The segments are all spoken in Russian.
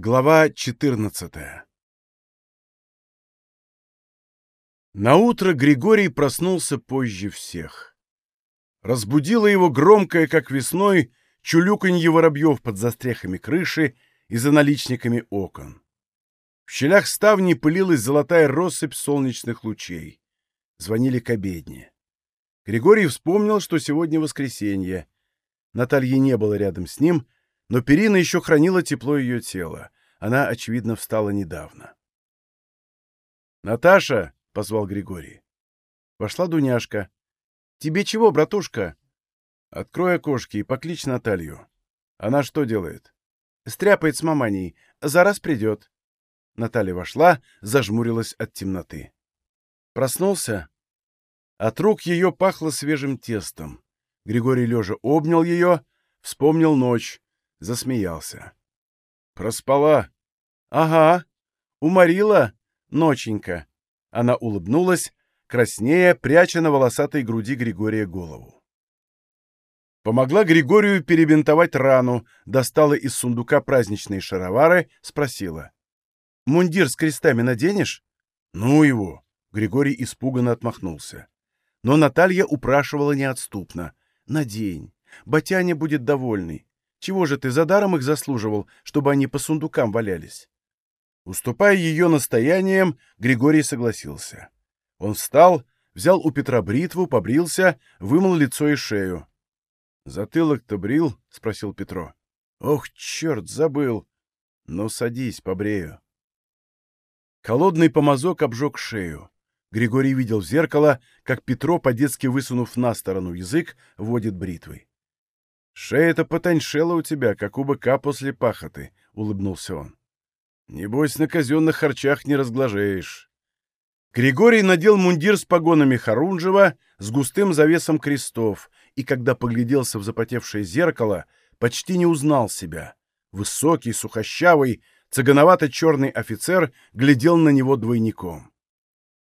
Глава 14 Наутро Григорий проснулся позже всех. Разбудило его громкое, как весной, чулюканье воробьев под застрехами крыши и за наличниками окон. В щелях ставни пылилась золотая россыпь солнечных лучей. Звонили к обедне. Григорий вспомнил, что сегодня воскресенье. Натальи не было рядом с ним — но перина еще хранила тепло ее тела. Она, очевидно, встала недавно. «Наташа!» — позвал Григорий. Вошла Дуняшка. «Тебе чего, братушка?» «Открой окошки и покличь Наталью. Она что делает?» «Стряпает с маманей. Зараз придет». Наталья вошла, зажмурилась от темноты. Проснулся. От рук ее пахло свежим тестом. Григорий лежа обнял ее, вспомнил ночь, засмеялся. «Проспала?» «Ага. Уморила? Ноченька». Она улыбнулась, краснея, пряча на волосатой груди Григория голову. Помогла Григорию перебинтовать рану, достала из сундука праздничные шаровары, спросила. «Мундир с крестами наденешь?» «Ну его!» — Григорий испуганно отмахнулся. Но Наталья упрашивала неотступно. «Надень. Батяня будет довольный. Чего же ты за даром их заслуживал, чтобы они по сундукам валялись?» Уступая ее настояниям, Григорий согласился. Он встал, взял у Петра бритву, побрился, вымыл лицо и шею. «Затылок-то брил?» — спросил Петро. «Ох, черт, забыл! Ну, садись, побрею». Холодный помазок обжег шею. Григорий видел в зеркало, как Петро, по-детски высунув на сторону язык, водит бритвой. «Шея-то потоньшела у тебя, как у быка после пахоты», — улыбнулся он. «Небось, на казенных харчах не разглажеешь». Григорий надел мундир с погонами Харунжева, с густым завесом крестов, и, когда погляделся в запотевшее зеркало, почти не узнал себя. Высокий, сухощавый, цыгановато-черный офицер глядел на него двойником.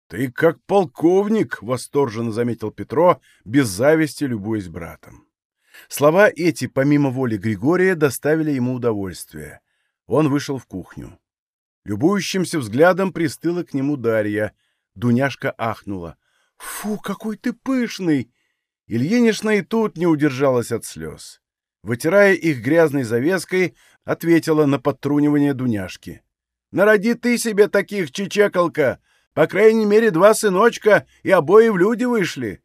«Ты как полковник!» — восторженно заметил Петро, без зависти любуясь братом. Слова эти, помимо воли Григория, доставили ему удовольствие. Он вышел в кухню. Любующимся взглядом пристыла к нему Дарья. Дуняшка ахнула. «Фу, какой ты пышный!» Ильинична и тут не удержалась от слез. Вытирая их грязной завеской, ответила на подтрунивание Дуняшки. «Народи ты себе таких, чечекалка! По крайней мере, два сыночка, и обои в люди вышли!»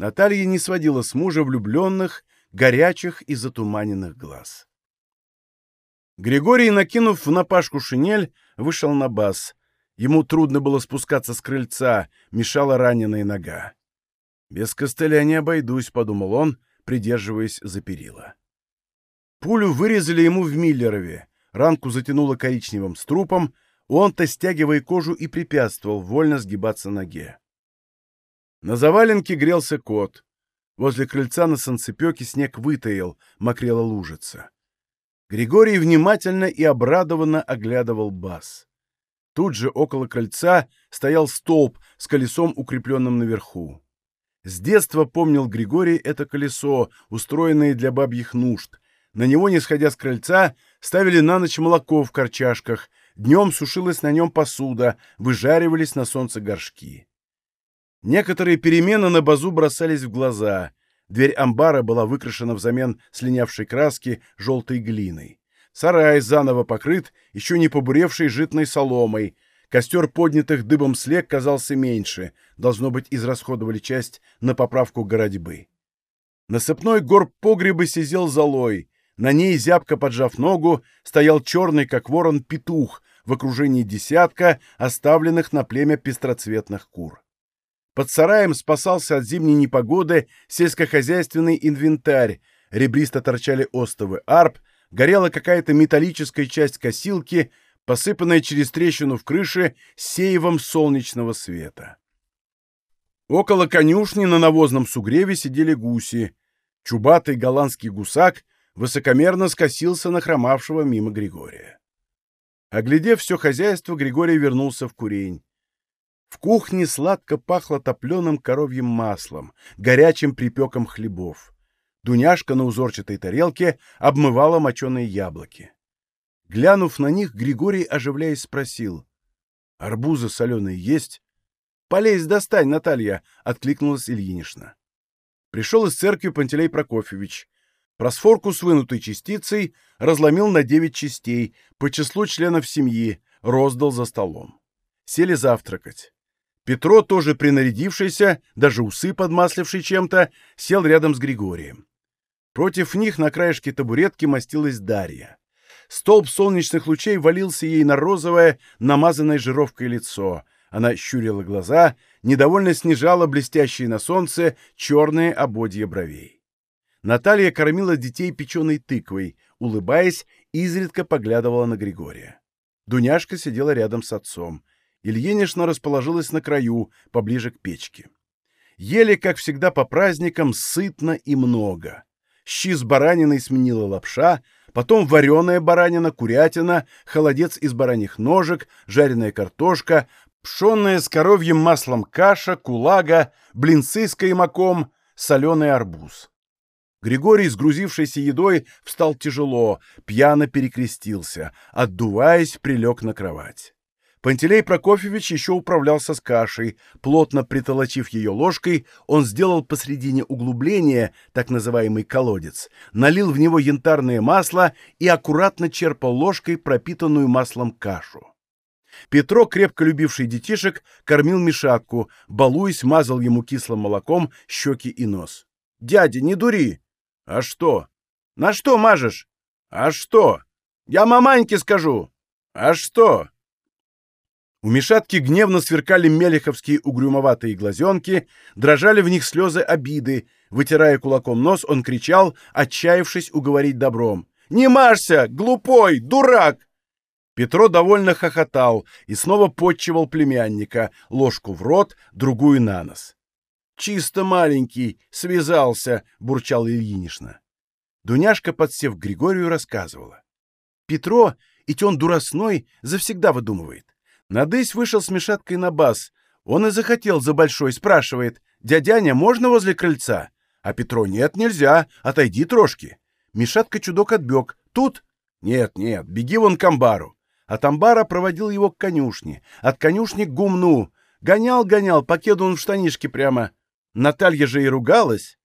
Наталья не сводила с мужа влюбленных, горячих и затуманенных глаз. Григорий, накинув в напашку шинель, вышел на бас. Ему трудно было спускаться с крыльца, мешала раненая нога. «Без костыля не обойдусь», — подумал он, придерживаясь за перила. Пулю вырезали ему в Миллерове, ранку затянуло коричневым струпом, он-то, стягивая кожу, и препятствовал вольно сгибаться ноге. На заваленке грелся кот. Возле крыльца на санцепёке снег вытаял, мокрела лужица. Григорий внимательно и обрадованно оглядывал бас. Тут же около крыльца стоял столб с колесом, укрепленным наверху. С детства помнил Григорий это колесо, устроенное для бабьих нужд. На него, не сходя с крыльца, ставили на ночь молоко в корчашках, днем сушилась на нем посуда, выжаривались на солнце горшки. Некоторые перемены на базу бросались в глаза. Дверь амбара была выкрашена взамен слинявшей краски желтой глиной. Сарай заново покрыт еще не побуревшей житной соломой. Костер поднятых дыбом слег казался меньше. Должно быть, израсходовали часть на поправку городьбы. Насыпной горб погреба сидел золой. На ней, зябко поджав ногу, стоял черный, как ворон, петух в окружении десятка оставленных на племя пестроцветных кур. Под сараем спасался от зимней непогоды сельскохозяйственный инвентарь, ребристо торчали остовы арп, горела какая-то металлическая часть косилки, посыпанная через трещину в крыше сеевом солнечного света. Около конюшни на навозном сугреве сидели гуси. Чубатый голландский гусак высокомерно скосился на хромавшего мимо Григория. Оглядев все хозяйство, Григорий вернулся в курень. В кухне сладко пахло топленым коровьим маслом, горячим припеком хлебов. Дуняшка на узорчатой тарелке обмывала моченые яблоки. Глянув на них, Григорий, оживляясь, спросил. «Арбузы соленые есть?» «Полезь, достань, Наталья!» — откликнулась Ильинишна. Пришел из церкви Пантелей Прокофьевич. Просфорку с вынутой частицей разломил на девять частей по числу членов семьи, роздал за столом. Сели завтракать. Петро, тоже принарядившийся, даже усы подмасливший чем-то, сел рядом с Григорием. Против них на краешке табуретки мастилась Дарья. Столб солнечных лучей валился ей на розовое, намазанное жировкой лицо. Она щурила глаза, недовольно снижала блестящие на солнце черные ободья бровей. Наталья кормила детей печеной тыквой, улыбаясь, изредка поглядывала на Григория. Дуняшка сидела рядом с отцом. Ильинишна расположилась на краю, поближе к печке. Ели, как всегда, по праздникам, сытно и много. Щи с бараниной сменила лапша, потом вареная баранина, курятина, холодец из бараньих ножек, жареная картошка, пшенная с коровьим маслом каша, кулага, блинцы с каймаком, соленый арбуз. Григорий, сгрузившийся едой, встал тяжело, пьяно перекрестился, отдуваясь, прилег на кровать. Пантелей Прокофьевич еще управлялся с кашей. Плотно притолочив ее ложкой, он сделал посредине углубления, так называемый колодец, налил в него янтарное масло и аккуратно черпал ложкой пропитанную маслом кашу. Петро, крепко любивший детишек, кормил Мишатку, балуясь, мазал ему кислым молоком щеки и нос. «Дядя, не дури!» «А что?» «На что мажешь?» «А что?» «Я маманьке скажу!» «А что?» У Мишатки гневно сверкали мелеховские угрюмоватые глазенки, дрожали в них слезы обиды. Вытирая кулаком нос, он кричал, отчаявшись уговорить добром. «Не мажься! Глупой! Дурак!» Петро довольно хохотал и снова подчивал племянника, ложку в рот, другую на нос. «Чисто маленький, связался», — бурчал Ильинишна. Дуняшка, подсев к Григорию, рассказывала. «Петро, ведь он дурасной, завсегда выдумывает. Надысь вышел с Мишаткой на бас. Он и захотел за большой, спрашивает, «Дядяня, можно возле крыльца?» А Петро, «Нет, нельзя, отойди трошки». Мишатка чудок отбег. «Тут?» «Нет, нет, беги вон к амбару». От амбара проводил его к конюшне, от конюшни к гумну. Гонял-гонял, покеду он в штанишке прямо. Наталья же и ругалась.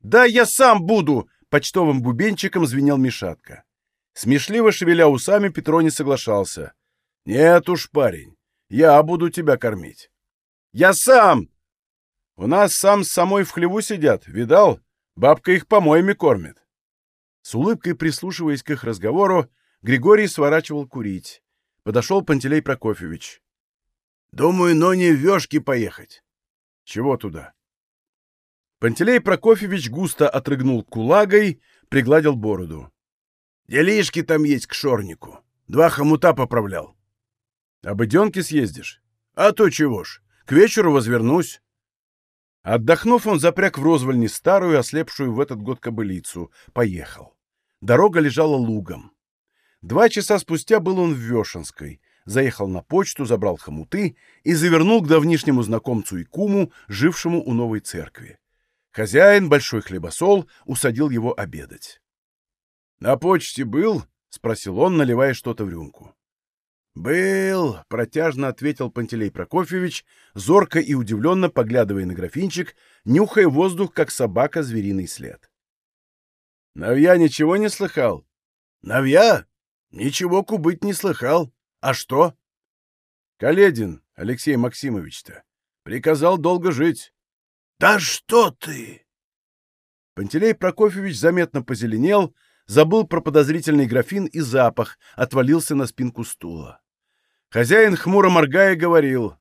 «Да я сам буду!» — почтовым бубенчиком звенел Мишатка. Смешливо шевеля усами, Петро не соглашался. Нет уж, парень, я буду тебя кормить. Я сам! У нас сам с самой в хлеву сидят, видал? Бабка их помоями кормит. С улыбкой прислушиваясь к их разговору, Григорий сворачивал курить. Подошел Пантелей Прокофьевич. «Думаю, но не в вешки поехать». «Чего туда?» Пантелей Прокофьевич густо отрыгнул кулагой, пригладил бороду. «Делишки там есть к шорнику. Два хомута поправлял. Обыденки съездишь? А то чего ж, к вечеру возвернусь. Отдохнув, он запряг в розвальни старую, ослепшую в этот год кобылицу. Поехал. Дорога лежала лугом. Два часа спустя был он в Вешенской. Заехал на почту, забрал хомуты и завернул к давнишнему знакомцу и куму, жившему у новой церкви. Хозяин, большой хлебосол, усадил его обедать. — На почте был? — спросил он, наливая что-то в рюмку. «Был», — протяжно ответил Пантелей Прокофьевич, зорко и удивленно поглядывая на графинчик, нюхая воздух, как собака звериный след. «Навья ничего не слыхал?» «Навья? Ничего кубыть не слыхал. А что?» «Каледин, Алексей Максимович-то, приказал долго жить». «Да что ты!» Пантелей Прокофьевич заметно позеленел, забыл про подозрительный графин и запах, отвалился на спинку стула. Хозяин, хмуро моргая, говорил.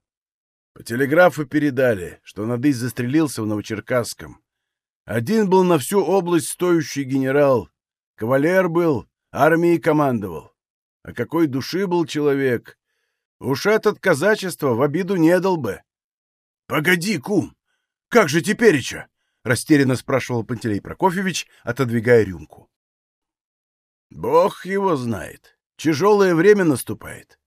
По телеграфу передали, что Надысь застрелился в Новочеркасском. Один был на всю область стоящий генерал. Кавалер был, армией командовал. А какой души был человек! Уж этот казачество в обиду не дал бы. — Погоди, кум, как же тепереча? — растерянно спрашивал Пантелей Прокофьевич, отодвигая рюмку. — Бог его знает. Тяжелое время наступает.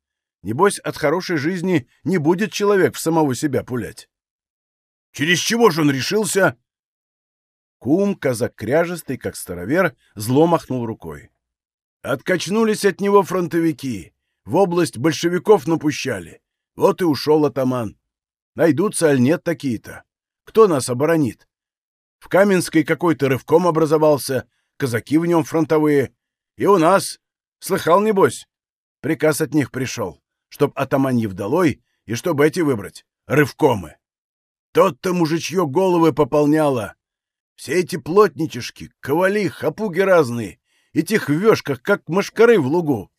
Небось, от хорошей жизни не будет человек в самого себя пулять. Через чего же он решился? Кум, казак кряжестый, как старовер, зло махнул рукой. Откачнулись от него фронтовики. В область большевиков напущали. Вот и ушел атаман. Найдутся, аль нет такие-то. Кто нас оборонит? В Каменской какой-то рывком образовался, казаки в нем фронтовые. И у нас, слыхал, небось, приказ от них пришел, чтоб атаманьев долой и чтобы эти выбрать, рывкомы. Тот-то мужичье головы пополняло. Все эти плотничишки, ковали, хапуги разные, этих в вешках, как мошкары в лугу.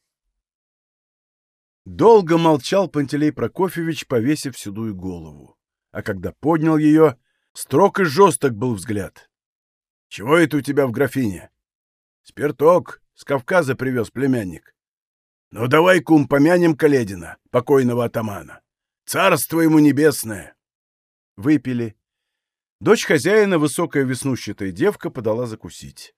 Долго молчал Пантелей Прокофьевич, повесив седую голову. А когда поднял ее, строг и жесток был взгляд. — Чего это у тебя в графине? — Спирток, с Кавказа привез племянник. — Ну давай, кум, помянем Каледина, покойного атамана. Царство ему небесное! Выпили. Дочь хозяина, высокая веснущатая девка, подала закусить.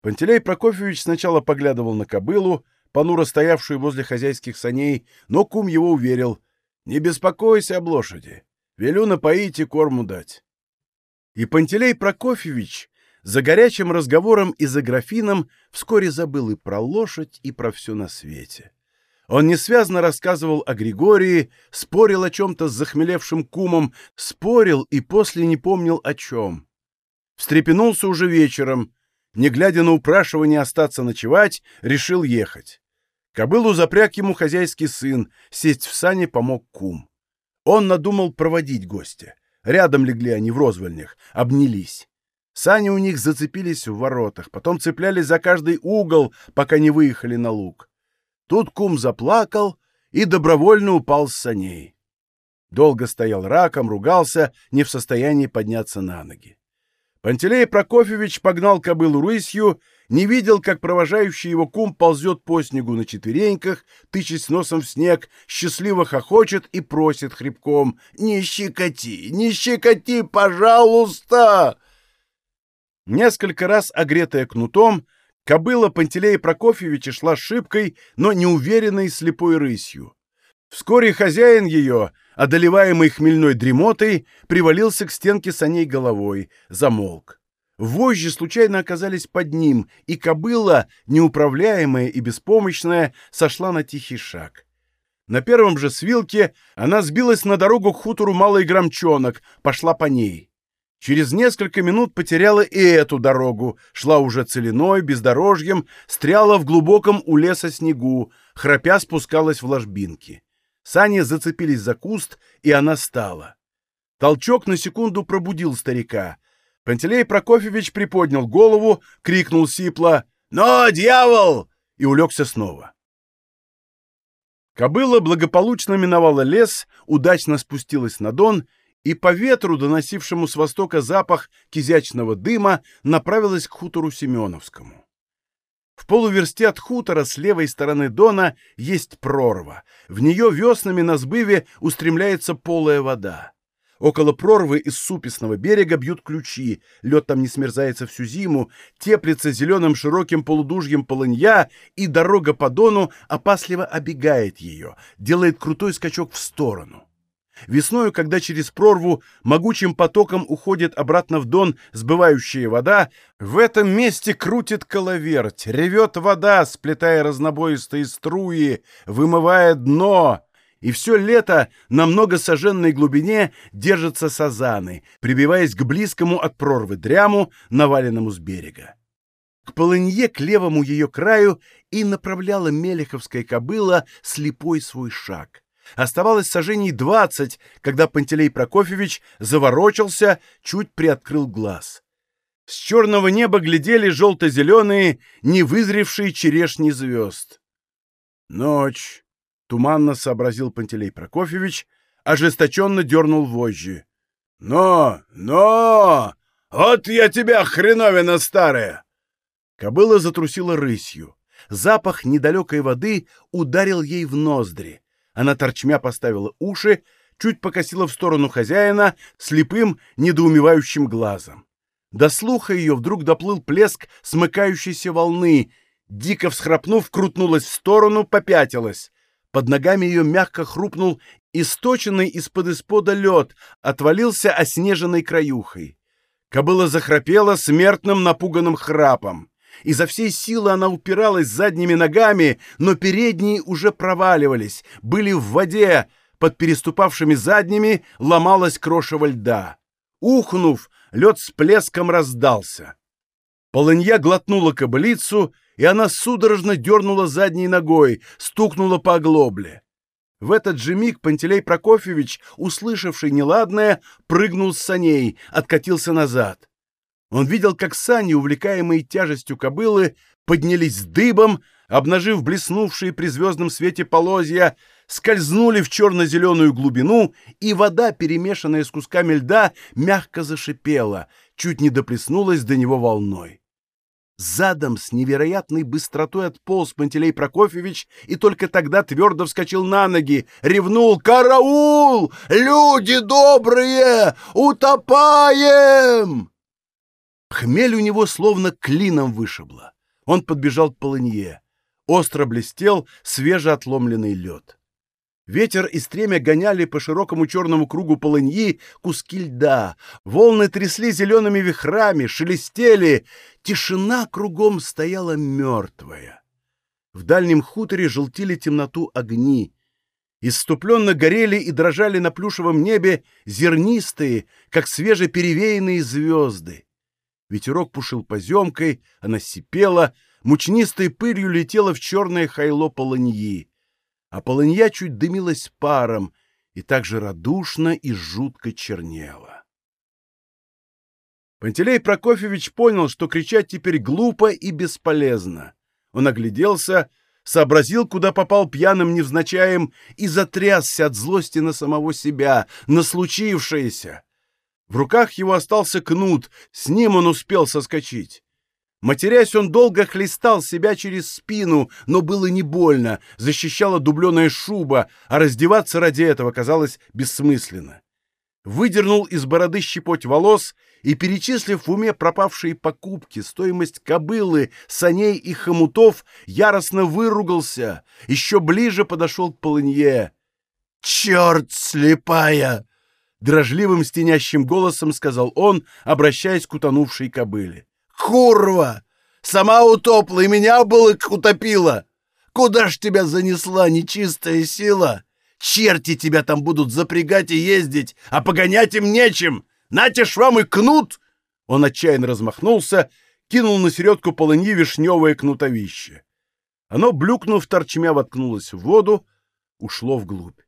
Пантелей Прокофьевич сначала поглядывал на кобылу, понуро стоявшую возле хозяйских саней, но кум его уверил. «Не беспокойся об лошади. Велю напоить и корму дать». И Пантелей Прокофьевич за горячим разговором и за графином вскоре забыл и про лошадь, и про все на свете. Он несвязно рассказывал о Григории, спорил о чем-то с захмелевшим кумом, спорил и после не помнил о чем. Встрепенулся уже вечером, не глядя на упрашивание остаться ночевать, решил ехать. Кобылу запряг ему хозяйский сын, сесть в сани помог кум. Он надумал проводить гостя. Рядом легли они в розвольнях, обнялись. Сани у них зацепились в воротах, потом цеплялись за каждый угол, пока не выехали на луг. Тут кум заплакал и добровольно упал с саней. Долго стоял раком, ругался, не в состоянии подняться на ноги. Пантелей Прокофьевич погнал кобылу рысью не видел, как провожающий его кум ползет по снегу на четвереньках, тычась носом в снег, счастливо хохочет и просит хребком «Не щекоти, не щекоти, пожалуйста!» Несколько раз, огретая кнутом, кобыла Пантелея Прокофьевича шла шибкой, но неуверенной слепой рысью. Вскоре хозяин ее, одолеваемый хмельной дремотой, привалился к стенке саней головой, замолк. Вожжи случайно оказались под ним, и кобыла, неуправляемая и беспомощная, сошла на тихий шаг. На первом же свилке она сбилась на дорогу к хутору Малый Громчонок, пошла по ней. Через несколько минут потеряла и эту дорогу, шла уже целиной, бездорожьем, стряла в глубоком у леса снегу, храпя спускалась в ложбинки. Сани зацепились за куст, и она стала. Толчок на секунду пробудил старика. Пантелей Прокофьевич приподнял голову, крикнул сипло «Но, дьявол!» и улегся снова. Кобыла благополучно миновала лес, удачно спустилась на дон и по ветру, доносившему с востока запах кизячного дыма, направилась к хутору Семеновскому. В полуверсте от хутора с левой стороны дона есть прорва. В нее веснами на сбыве устремляется полая вода. Около прорвы из супесного берега бьют ключи, лед там не смерзается всю зиму, теплится зеленым широким полудужьем полынья, и дорога по дону опасливо обегает ее, делает крутой скачок в сторону. Весною, когда через прорву могучим потоком уходит обратно в дон сбывающая вода, в этом месте крутит коловерть, ревет вода, сплетая разнобоистые струи, вымывая дно, и все лето на многосоженной глубине держатся сазаны, прибиваясь к близкому от прорвы дряму, наваленному с берега. К полынье, к левому ее краю, и направляла мелеховская кобыла слепой свой шаг. Оставалось сажений двадцать, когда Пантелей Прокофьевич заворочился, чуть приоткрыл глаз. С черного неба глядели желто-зеленые, невызревшие черешни звезд. Ночь. — туманно сообразил Пантелей Прокофьевич, ожесточенно дернул вожжи. «Но! Но! Вот я тебя, хреновина старая!» Кобыла затрусила рысью. Запах недалекой воды ударил ей в ноздри. Она торчмя поставила уши, чуть покосила в сторону хозяина слепым, недоумевающим глазом. До слуха ее вдруг доплыл плеск смыкающейся волны. Дико всхрапнув, крутнулась в сторону, попятилась. Под ногами ее мягко хрупнул источенный из-под испода лед, отвалился оснеженной краюхой. Кобыла захрапела смертным напуганным храпом. Изо всей силы она упиралась задними ногами, но передние уже проваливались, были в воде, под переступавшими задними ломалась крошево льда. Ухнув, лед с плеском раздался. Полынья глотнула кобылицу, и она судорожно дернула задней ногой, стукнула по оглобле. В этот же миг Пантелей Прокофьевич, услышавший неладное, прыгнул с саней, откатился назад. Он видел, как сани, увлекаемые тяжестью кобылы, поднялись дыбом, обнажив блеснувшие при звездном свете полозья, скользнули в черно-зеленую глубину, и вода, перемешанная с кусками льда, мягко зашипела, чуть не доплеснулась до него волной. Задом с невероятной быстротой отполз Пантелей Прокофьевич и только тогда твердо вскочил на ноги, ревнул «Караул! Люди добрые! Утопаем!» Хмель у него словно клином вышибло. Он подбежал к полынье. Остро блестел свежеотломленный лед. Ветер и стремя гоняли по широкому черному кругу полыньи куски льда. Волны трясли зелеными вихрами, шелестели. Тишина кругом стояла мертвая. В дальнем хуторе желтили темноту огни. Иступленно горели и дрожали на плюшевом небе зернистые, как свежеперевеянные звезды. Ветерок пушил поземкой, она сипела, мучнистой пылью летела в черное хайло полыньи а полынья чуть дымилась паром и так же радушно и жутко чернела. Пантелей Прокофьевич понял, что кричать теперь глупо и бесполезно. Он огляделся, сообразил, куда попал пьяным невзначаем, и затрясся от злости на самого себя, на случившееся. В руках его остался кнут, с ним он успел соскочить. Матерясь, он долго хлестал себя через спину, но было не больно, защищала дубленая шуба, а раздеваться ради этого казалось бессмысленно. Выдернул из бороды щепоть волос и, перечислив в уме пропавшие покупки, стоимость кобылы, саней и хомутов, яростно выругался, еще ближе подошел к полынье. «Черт слепая!» Дрожливым стенящим голосом сказал он, обращаясь к утонувшей кобыле. Курва! Сама утопла и меня было утопила! Куда ж тебя занесла нечистая сила? Черти тебя там будут запрягать и ездить, а погонять им нечем! Нате ж вам и кнут!» Он отчаянно размахнулся, кинул на середку полыньи вишневое кнутовище. Оно, блюкнув торчмя, воткнулось в воду, ушло вглубь.